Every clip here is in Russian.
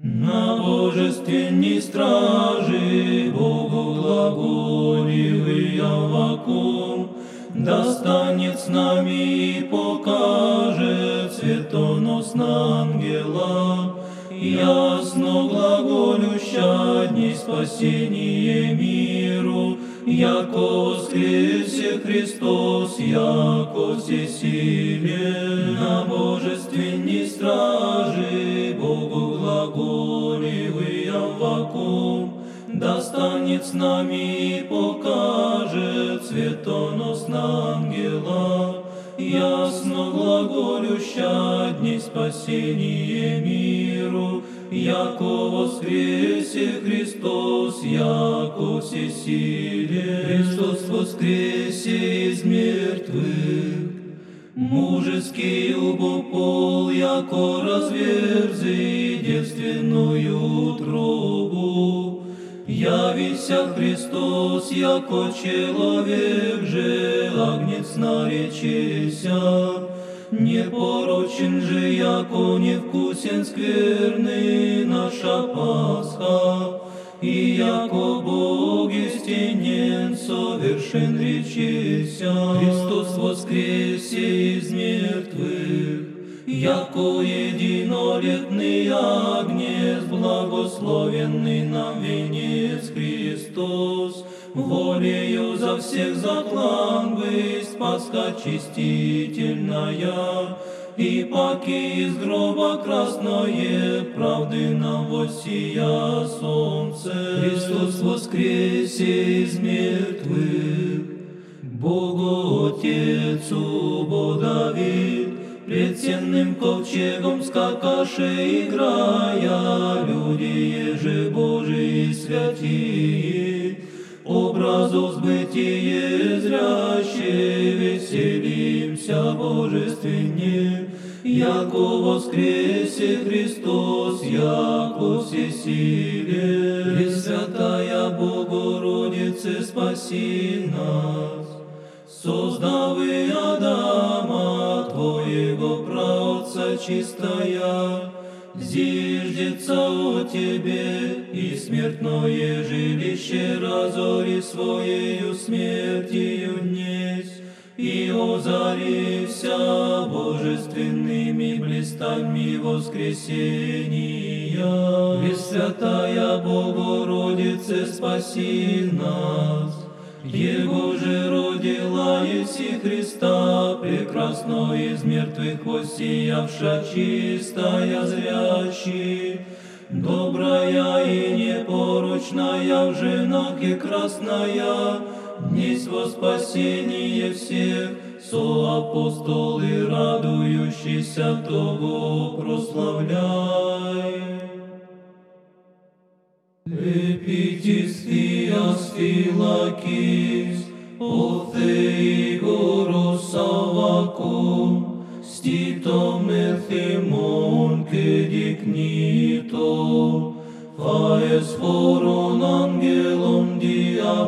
На божественной страже Богу глаголил Авакум, Достанет с нами и покажет светоносна ангела, Ясно глаголюща дни спасение миру, Яко воскресе Христос, яко всесилен. На божественной страже достанет с нами и покажет светоносна ангела, ясно глаголюща дни спасения миру, яко воскресе Христос, яко всесилен. Христос воскресе из мертвых, мужеский убопол, яко разверзи девственную утробу. Явися Христос, яко человек же, агнец наречеся, Непорочен же, яко невкусен скверный наша Пасха, и яко Бог истинен, совершен речеся. Христос воскресе из мертвых, яко единолетный Агнец, благословенный нам венец Христос, волею за всех заклан быть Пасха чистительная, и паки из гроба красное, правды нам воссия солнце. Христос воскресе из мертвых, Богу Отецу Бодавид, Пред сенным ковчегом скакаше играя, Люди еже Божии святые, Образу сбытие зряще, Веселимся божественне, Яко воскресе Христос, яко всесиле. Пресвятая Богородице, спаси нас, Создавы чистая, Зиждется о Тебе, и смертное жилище разори своею смертью несть, и озарися божественными блистами воскресения. Пресвятая Богородице, спаси нас, Его же родила Еси Христа, прекрасно из мертвых воссиявша чистая зрящий, добрая и непорочная в женах и красная, днесь во спасение всех, соапостолы, радующийся того прославляй. Епитис Dios filakis, o theoros avacum, stitom ethimon cedignito, faes foron angelum dia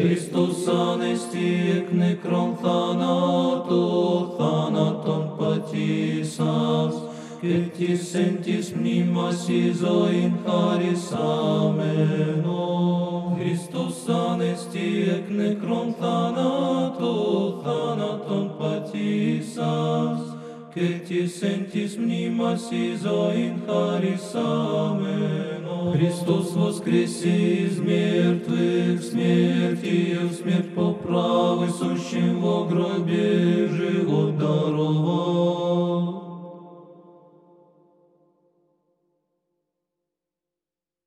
Χριστός ανέστη εκ νεκρών θάνατο, θάνατον πατήσας, και της εν της μνήμας η ζωήν χαρισάμενο. Χριστός ανέστη εκ νεκρών θάνατο, θάνατον πατήσας, και της εν της μνήμας η ζωήν χαρισάμενο. Христос воскресе из мертвых, смертью смерть по правой, сущим во гробе живот даровал.